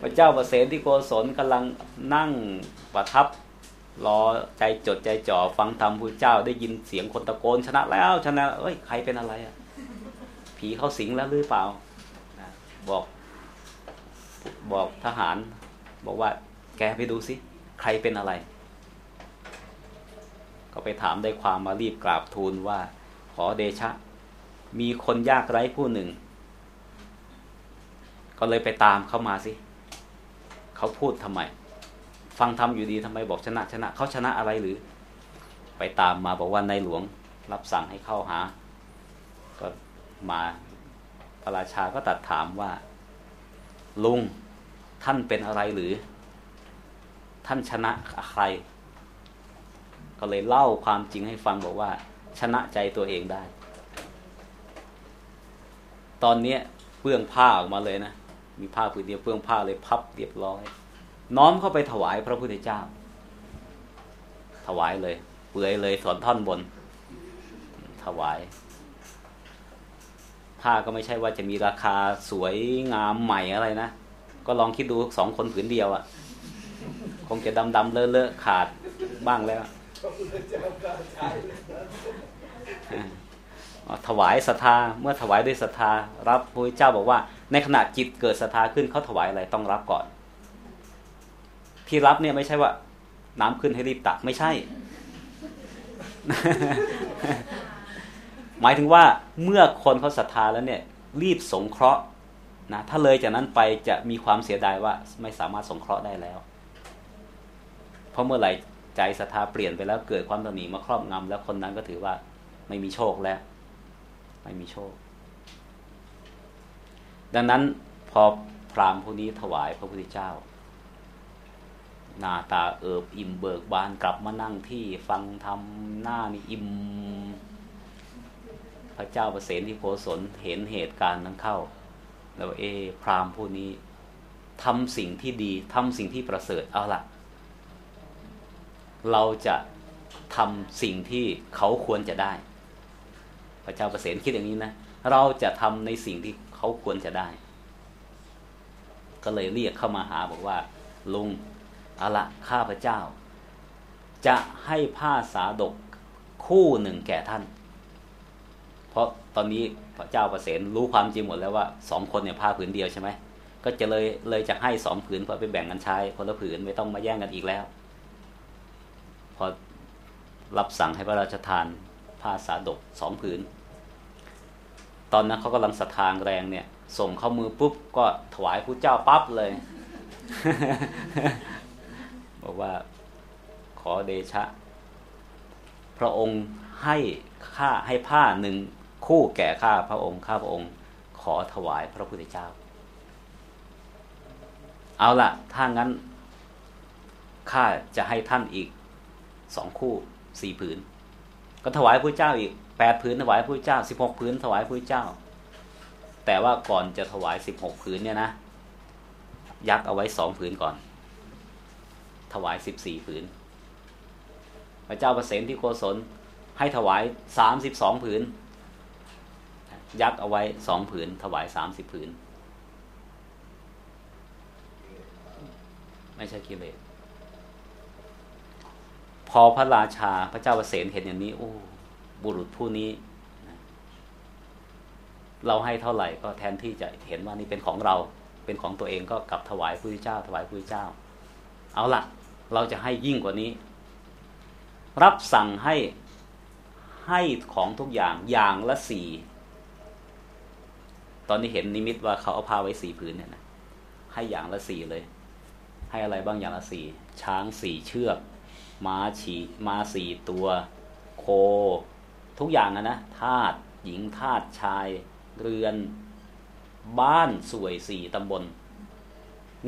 พระเจ้าประเสนที่โกศลกำลังนั่งประทับ รอใจจดใจจ่อฟังธรรมพระเจ้าได้ยินเสียงคนตะโกนชนะแล้วชนะเอ้ยใครเป็นอะไรอะ ผีเข้าสิงแล้วหรือเปล่าบอกบอกทหาร บอกว่า แกไปดูสิใครเป็นอะไร ก็ไปถามได้ความมารีบกราบทูลว่า ขอเดชะ มีคนยากไร้ผู้หนึ่ง ก็เลยไปตามเข้ามาสิ เขาพูดทำไม ฟังทำอยู่ดีทำไมบอกชนะชนะ เขาชนะอะไรหรือ ไปตามมาบอกว่าในหลวงรับสั่งให้เข้าหา ก็มาพระราชาก็ตัดถามว่า ลุงท่านเป็นอะไรหรือ ท่านชนะใคร ก็เลยเล่าความจริงให้ฟังบอกว่า ชนะใจตัวเองได้ ตอนนี้เปื้องผ้าออกมาเลยนะ มีผ้าผืนเดียวเปื้องผ้าเลยพับเรียบร้อย น้อมเข้าไปถวายพระพุทธเจ้า ถวายเลย เปลือยเลยสอนท่อนบน ถวาย ผ้าก็ไม่ใช่ว่าจะมีราคาสวยงามใหม่อะไรนะ ก็ลองคิดดูสองคนผืนเดียวอะ่ะ คงจะดำดำเลอะเลอะขาดบ้างแล้ว ถวายศรัทธาเมื่อถวายด้วยศรัทธารับพระเจ้าบอกว่า ในขณะจิตเกิดศรัทธาขึ้นเขาถวายอะไรต้องรับก่อน ที่รับเนี่ยไม่ใช่ว่า น้ำขึ้นให้รีบตักไม่ใช่ หมายถึงว่าเมื่อคนเขาศรัทธาแล้วเนี่ย รีบสงเคราะห์นะถ้าเลยจากนั้นไปจะมีความเสียดายว่าไม่สามารถสงเคราะห์ได้แล้ว เพราะเมื่อไหร่ใจศรัทธาเปลี่ยนไปแล้วเกิดความตนีมาครอบงำแล้วคนนั้นก็ถือว่าไม่มีโชคแล้ว ไม่มีโชค ดังนั้นพอพราหมณ์ผู้นี้ถวายพระพุทธเจ้า หน้าตาเอิบอิ่มเบิกบานกลับมานั่งที่ฟังธรรมหน้านี่อิ่ม พระเจ้าประเสนที่โพศลเห็นเหตุการณ์นั้นเข้า แล้วเอ พราหมณ์ผู้นี้ทำสิ่งที่ดีทำสิ่งที่ประเสริฐเอาละเราจะทำสิ่งที่เขาควรจะได้ พระเจ้าประเสนคิดอย่างนี้นะเราจะทำในสิ่งที่เขาควรจะได้ ก็เลยเรียกเข้ามาหาบอกว่า ลุงอาละข้าพระเจ้า จะให้ผ้าสาดกคู่หนึ่งแก่ท่าน เพราะตอนนี้พระเจ้าประเสนรู้ความจริงหมดแล้วว่าสองคนเนี่ยผ้าผืนเดียวใช่ไหมก็จะเลยเลยจะให้สองผืนเพื่อไปแบ่งกันใช้คนละผืนไม่ต้องมาแย่งกันอีกแล้ว พอรับสั่งให้พระราชทาน ผ้าสาดกสองผืน ตอนนั้นเขากำลังศรัทธาแรงเนี่ย ส่งเข้ามือปุ๊บก็ถวายพระเจ้าปั๊บเลย บอกว่าขอเดชะ พระองค์ให้ค่าให้ผ้าหนึ่งคู่แก่ข้าพระองค์ข้าพระองค์ ขอถวายพระพุทธเจ้า เอาละถ้างั้นข้าจะให้ท่านอีกสองคู่สี่ผืน ก็ถวายพระเจ้าอีกแปดผืนถวายพระเจ้าสิบหกผืนถวายพระเจ้า แต่ว่าก่อนจะถวายสิบหกผืนเนี่ยนะยักเอาไว้สองผืนก่อน ถวายสิบสี่ผืน พระเจ้าประเสนที่โกศลให้ถวายสามสิบสองผืน ยักเอาไว้สองผืน ถวายสามสิบผืน ไม่ใช่กิเลส พอพระราชาพระเจ้าประเสนเห็นอย่างนี้ โอ้ บุรุษผู้นี้ เราให้เท่าไหร่ก็แทนที่จะเห็นว่านี่เป็นของเรา เป็นของตัวเองก็กลับถวายพระเจ้า ถวายพระเจ้า เอาละเราจะให้ยิ่งกว่านี้ รับสั่งให้ให้ของทุกอย่างอย่างละสี่ตอนนี้เห็นนิมิตว่าเขาเอาผ้าไว้สี่ผืนเนี่ยนะให้อย่างละสี่เลย ให้อะไรบ้างอย่างละสี่ช้างสี่เชือก ม้าฉีม้าสี่ตัว โค ทุกอย่างนะนะทาสหญิงทาสชาย เรือน บ้านสวยสี่ตำบล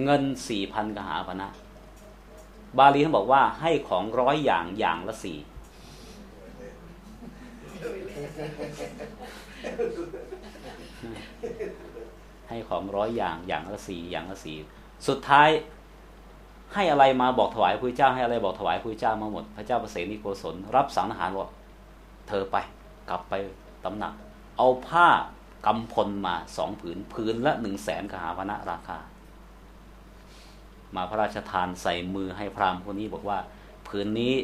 เงินสี่พันกหาพนะ บาลีเขาบอกว่าให้ของร้อยอย่างอย่างละสี่ให้ของร้อยอย่างอย่างละสี่อย่างละสี่สุดท้าย ให้อะไรมาบอกถวายพระเจ้าให้อะไรบอกถวายพระเจ้ามาหมด พระเจ้าประเสนิโกศลรับสั่งทหารว่าเธอไปกลับไปตำหนัก เอาผ้ากำพลมาสองผืนผืนละหนึ่งแสนกหาพนะราคา มาพระราชทานใส่มือให้พราหมณ์คนนี้บอกว่าผืนนี้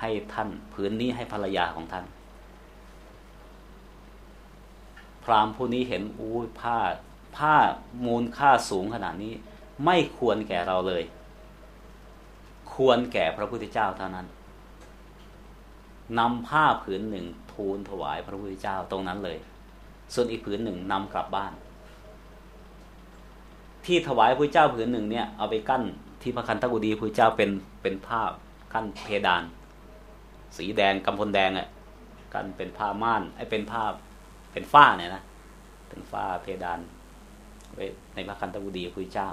ให้ท่านผืนนี้ให้ภรรยาของท่าน พราหมณ์ผู้นี้เห็นอู้ผ้าผ้ามูลค่าสูงขนาดนี้ ไม่ควรแก่เราเลย ควรแก่พระพุทธเจ้าเท่านั้นนำผ้าผืนหนึ่งทูลถวายพระพุทธเจ้าตรงนั้นเลย ส่วนอีกผืนหนึ่งนำกลับบ้าน ที่ถวายพระเจ้าผืนหนึ่งเนี่ยเอาไปกั้นที่พระคันธกุฎีพระเจ้าเป็นเป็นผ้ากั้นเพดาน สีแดงกำพลแดงอะกันเป็นผ้าม่านไอ้เป็นผ้าเป็นฝ้าเนี่ยนะเป็นฝ้าเพดานไว้ในพระคันธกุฎีพระเจ้า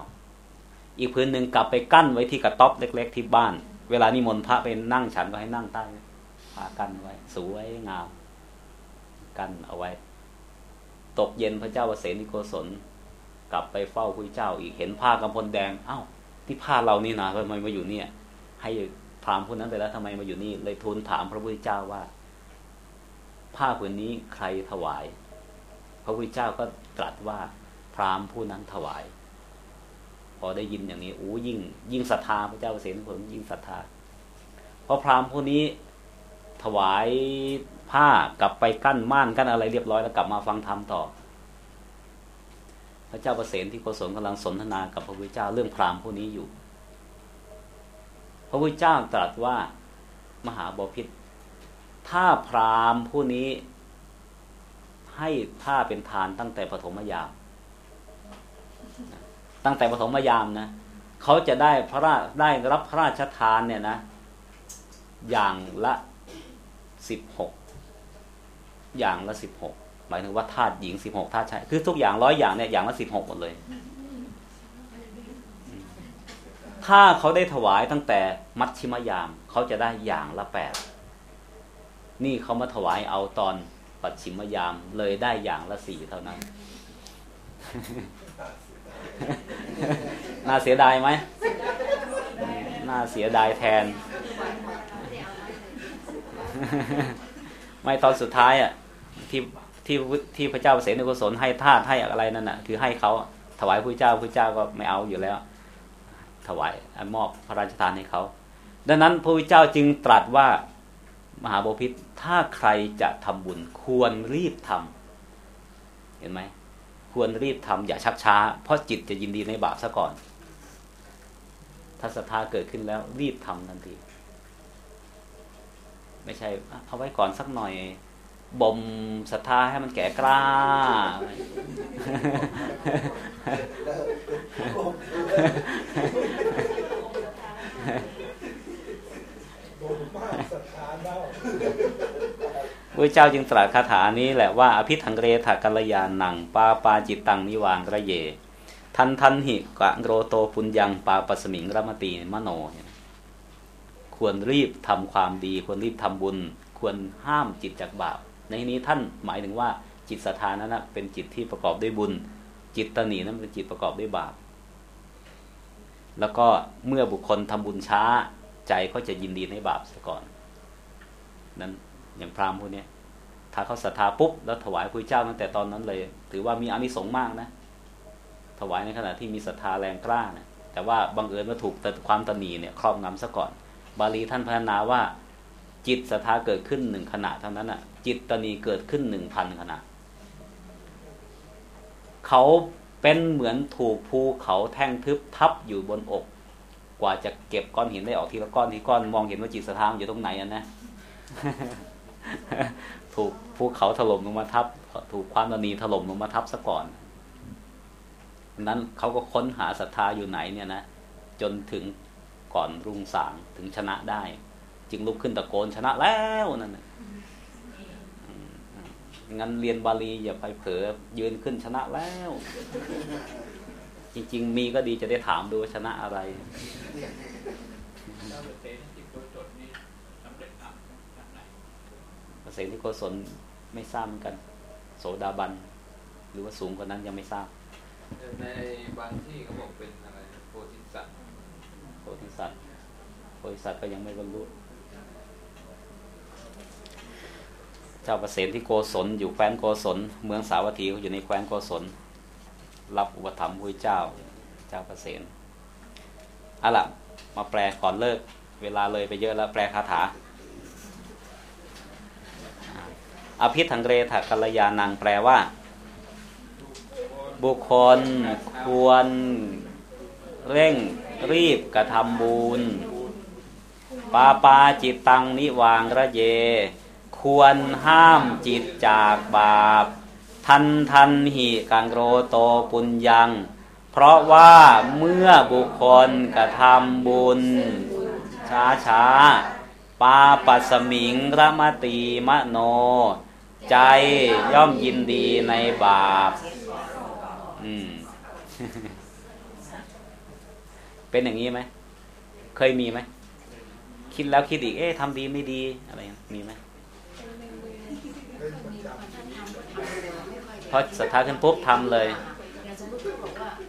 อีกพื้นหนึ่งกลับไปกั้นไว้ที่กระต๊อบเล็ก ๆ ที่บ้าน เวลานิมนต์พระไปนั่งฉันก็ให้นั่งใต้ผ้ากั้นไว้ สวยงามกั้นเอาไว้ ตกเย็นพระเจ้าวเสนิโกศลกลับไปเฝ้าพระเจ้าอีกเห็นผ้ากำพลแดง เอ้าที่ผ้าเรานี่นะทำไมมาอยู่เนี่ย ให้พรามผู้นั้นไปแล้วทำไมมาอยู่นี่ เลยทูลถามพระพุทธเจ้าว่า ผ้าผืนนี้ใครถวาย พระพุทธเจ้าก็ตรัสว่าพรามผู้นั้นถวาย พอได้ยินอย่างนี้โอ้ยิ่ง ยิ่งศรัทธาพระเจ้าเสนผลยิ่งศรัทธาเพราะพรามผู้นี้ถวายผ้ากลับไปกั้นม่านกั้นอะไรเรียบร้อยแล้วกลับมาฟังธรรมต่อ พระเจ้าประเสนที่โกศลกำลังสนทนากับพระพุทธเจ้าเรื่องพราหมณ์ผู้นี้อยู่ พระพุทธเจ้าตรัสว่ามหาบพิษถ้าพราหมณ์ผู้นี้ให้ผ้าเป็นทานตั้งแต่ปฐมยาม ตั้งแต่ปฐมยามนะเขาจะได้พระราได้รับพระราชทานเนี่ยนะ อย่างละสิบหกอย่างละสิบหกหมายถึงว่าธาตุหญิงสิบหกธาตุชายคือทุกอย่างร้อยอย่างเนี่ยอย่างละสิบหกหมดเลย ถ้าเขาได้ถวายตั้งแต่มัชชิมยาม เขาจะได้อย่างละแปดนี่เขามาถวายเอาตอนปัจฉิมยามเลยได้อย่างละสี่เท่านั้น น่าเสียดายไหมน่าเสียดายแทน ไม่ตอนสุดท้ายอะที่ที่ที่พระเจ้าเสนกุศลให้ทาสให้อะไรนั่นน่ะ คือให้เขาถวายพระเจ้าพระเจ้าก็ไม่เอาอยู่แล้ว ถวายมอบพระราชทานให้เขาดังนั้นพระพุทธเจ้าจึงตรัสว่ามหาบพิษถ้าใครจะทำบุญควรรีบทำเห็นไหม ควรรีบทำอย่าชักช้า เพราะจิตจะยินดีในบาปซะก่อน ถ้าศรัทธาเกิดขึ้นแล้วรีบทำทันที ไม่ใช่ เอาไว้ก่อนสักหน่อยบ่มศรัทธาให้มันแก่กล้า พระเจ้าจึงตรัสคาถานี้แหละว่าอภิธังเรถกัลยานังปาปาจิตตังนิวางระเย ทันทันหิกะโรโตปุญญังปาปสมิงรมตีมโน ควรรีบทำความดี ควรรีบทำบุญ ควรห้ามจิตจากบาป ในนี้ท่านหมายถึงว่าจิตศรัทธานั้นนะเป็นจิตที่ประกอบด้วยบุญ จิตตนีนั้นเป็นจิตประกอบด้วยบาป แล้วก็เมื่อบุคคลทำบุญช้าใจก็จะยินดีในบาปซะก่อนนั้น อย่างพราหมณ์พวกนี้ถ้าเขาศรัทธาปุ๊บแล้วถวายพระเจ้าตั้งแต่ตอนนั้นเลย ถือว่ามีอานิสงส์มากนะ ถวายในขณะที่มีศรัทธาแรงกล้านะแต่ว่าบังเอิญว่าถูกแต่ความตนีเนี่ยครอบงำซะก่อน บาลีท่านพัฒนาว่า จิตศรัทธาเกิดขึ้นหนึ่งขณะเท่านั้นอะ จิตตนีเกิดขึ้นหนึ่งพันขณะเขาเป็นเหมือนถูกภูเขาแท่งทึบทับอยู่บนอก กว่าจะเก็บก้อนหินได้ออกทีละก้อนทีก้อนมองเห็นว่าจิตศรัทธาอยู่ตรงไหนอะนะ ถูกภูเขาถล่มลงมาทับ ถูกความตนีถล่มลงมาทับซะก่อนนั้นเขาก็ค้นหาศรัทธาอยู่ไหนเนี่ยนะจนถึงก่อนรุ่งสางถึงชนะได้ จึงลุกขึ้นตะโกนชนะแล้วนั่นงั้นเรียนบาลีอย่าไปเผลอยืนขึ้นชนะแล้ว จริง ๆ มีก็ดีจะได้ถามดูชนะอะไร แล้วเสนที่โกศลนี่สำเร็จอัพทางไหน เกษตรที่โกศลไม่ทราบเหมือนกัน โสดาบัน หรือว่าสูงกว่านั้นยังไม่ทราบ ในบางที่เขาบอกเป็นอะไรโพธิสัตว์โพธิสัตว์โพธิสัตว์ก็ยังไม่บรรลุเจ้าประเสนที่โกศลอยู่แคว้นโกศลเมืองสาวัตถีเขาอยู่ในแคว้นโกศลรับอุปถัมภ์พระเจ้า เจ้าประเสนเอาล่ะมาแปลก่อนเลิก เวลาเลยไปเยอะแล้วแปลคาถา อภิธังเรถกัลยานังแปลว่า บุคคลควรเร่งรีบกระทำบุญ ปาปาจิตตังนิวางระเย ควรห้ามจิตจากบาป ทันทันหิกังโรโตปุญญัง เพราะว่าเมื่อบุคคลกระทำบุญ ช้าช้าปาปัสมิงระมตีมโน ใจย่อมยินดีในบาป อืม เป็นอย่างนี้ไหม เคยมีไหม คิดแล้วคิดอีก เอ๊ะทำดีไม่ดี อะไรอย่างนี้มีไหมพอศรัทธาขึ้นปุ๊บทำเลยค